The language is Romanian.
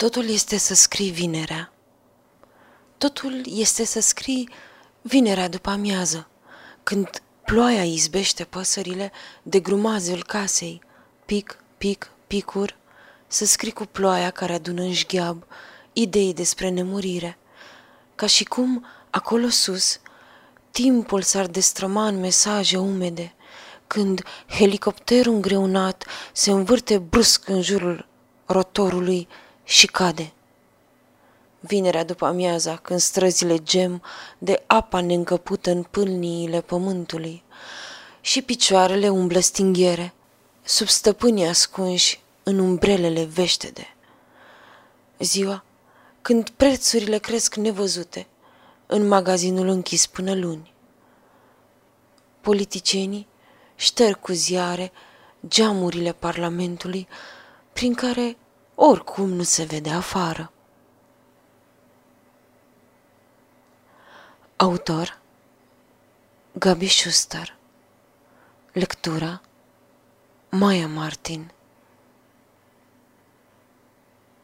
Totul este să scrii vinerea. Totul este să scrii vinerea după amiază, când ploaia izbește păsările de grumazul casei, pic, pic, picur, să scrii cu ploaia care adună în șgheab idei despre nemurire, ca și cum, acolo sus, timpul s-ar destrăma în mesaje umede, când helicopterul îngreunat se învârte brusc în jurul rotorului și cade. Vinerea după amiaza, când străzile gem de apa neîncăpută în pâlniile pământului și picioarele umblă stinghiere, sub stăpânii ascunși în umbrelele veștede. Ziua, când prețurile cresc nevăzute, în magazinul închis până luni. Politicienii șterg cu ziare geamurile Parlamentului prin care oricum nu se vede afară. Autor Gabi Schuster Lectura Maya Martin